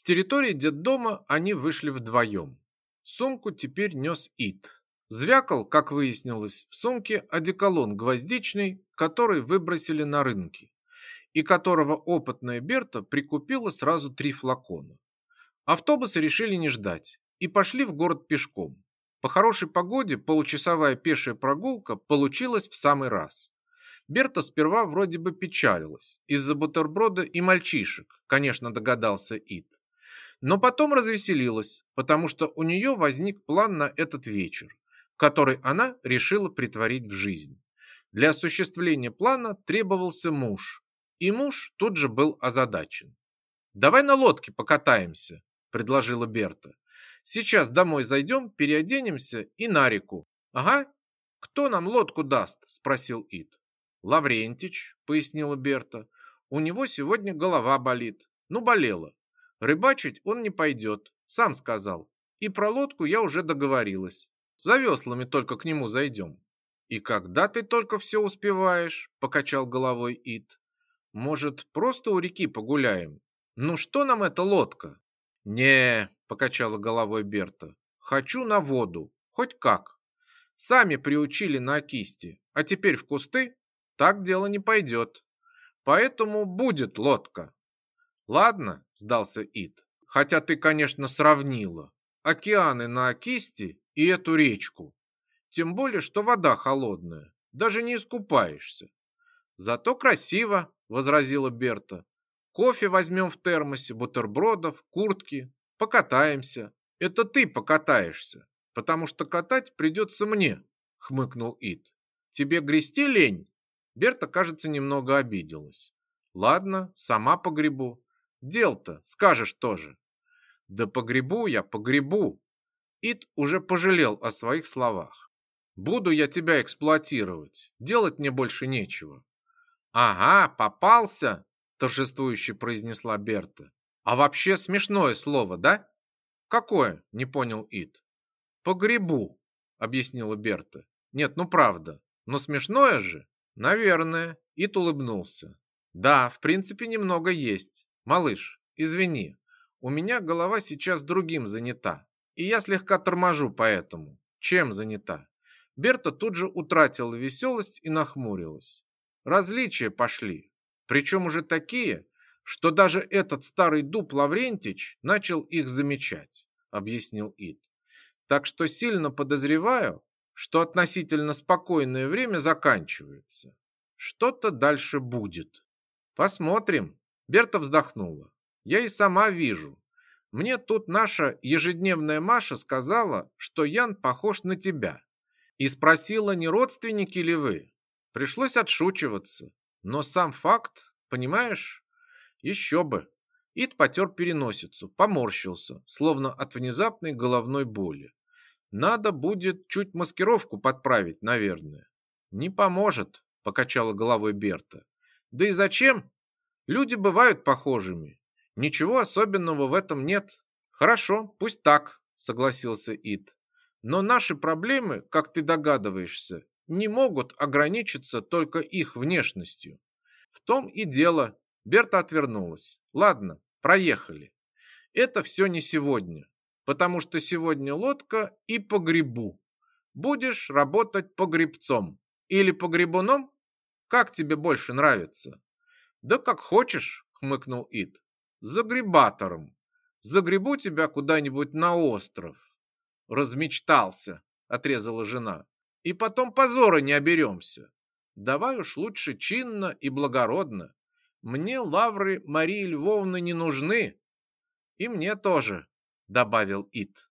С территории детдома они вышли вдвоем. Сумку теперь нес Ит. Звякал, как выяснилось, в сумке одеколон гвоздичный, который выбросили на рынке, и которого опытная Берта прикупила сразу три флакона. Автобусы решили не ждать и пошли в город пешком. По хорошей погоде получасовая пешая прогулка получилась в самый раз. Берта сперва вроде бы печалилась из-за бутерброда и мальчишек, конечно, догадался Ит. Но потом развеселилась, потому что у нее возник план на этот вечер, который она решила притворить в жизнь. Для осуществления плана требовался муж, и муж тут же был озадачен. «Давай на лодке покатаемся», – предложила Берта. «Сейчас домой зайдем, переоденемся и на реку». «Ага. Кто нам лодку даст?» – спросил Ит. «Лаврентич», – пояснила Берта. «У него сегодня голова болит. Ну, болела. Рыбачить он не пойдет, сам сказал. И про лодку я уже договорилась. За веслами только к нему зайдем. И когда ты только все успеваешь, покачал головой Ит. Может, просто у реки погуляем? Ну что нам эта лодка? Не, покачала головой Берта. Хочу на воду, хоть как. Сами приучили на кисти, а теперь в кусты? Так дело не пойдет. Поэтому будет лодка. Ладно, сдался Ит. Хотя ты, конечно, сравнила океаны на кисти и эту речку. Тем более, что вода холодная, даже не искупаешься. Зато красиво, возразила Берта. Кофе возьмем в термосе, бутербродов, куртки, покатаемся. Это ты покатаешься, потому что катать придется мне, хмыкнул Ит. Тебе грести лень? Берта, кажется, немного обиделась. Ладно, сама погребу. Дел-то, скажешь тоже. Да погребу я, погребу, Ит уже пожалел о своих словах. «Буду я тебя эксплуатировать. Делать мне больше нечего». «Ага, попался!» – торжествующе произнесла Берта. «А вообще смешное слово, да?» «Какое?» – не понял Ит. «Погребу», – объяснила Берта. «Нет, ну правда. Но смешное же?» «Наверное». Ит улыбнулся. «Да, в принципе, немного есть. Малыш, извини, у меня голова сейчас другим занята и я слегка торможу поэтому. Чем занята? Берта тут же утратила веселость и нахмурилась. Различия пошли, причем уже такие, что даже этот старый дуб Лаврентич начал их замечать, объяснил Ид. Так что сильно подозреваю, что относительно спокойное время заканчивается. Что-то дальше будет. Посмотрим. Берта вздохнула. Я и сама вижу, мне тут наша ежедневная Маша сказала, что Ян похож на тебя. И спросила, не родственники ли вы. Пришлось отшучиваться. Но сам факт, понимаешь? Еще бы. Ид потер переносицу, поморщился, словно от внезапной головной боли. Надо будет чуть маскировку подправить, наверное. Не поможет, покачала головой Берта. Да и зачем? Люди бывают похожими. Ничего особенного в этом нет. Хорошо, пусть так, согласился Ит. Но наши проблемы, как ты догадываешься, не могут ограничиться только их внешностью. В том и дело. Берта отвернулась. Ладно, проехали. Это все не сегодня, потому что сегодня лодка и погребу. Будешь работать погребцом или погребуном? Как тебе больше нравится? Да как хочешь, хмыкнул Ит загребатором. Загребу тебя куда-нибудь на остров. Размечтался, отрезала жена. И потом позора не оберемся. Давай уж лучше чинно и благородно. Мне лавры Марии Львовны не нужны. И мне тоже, добавил Ит.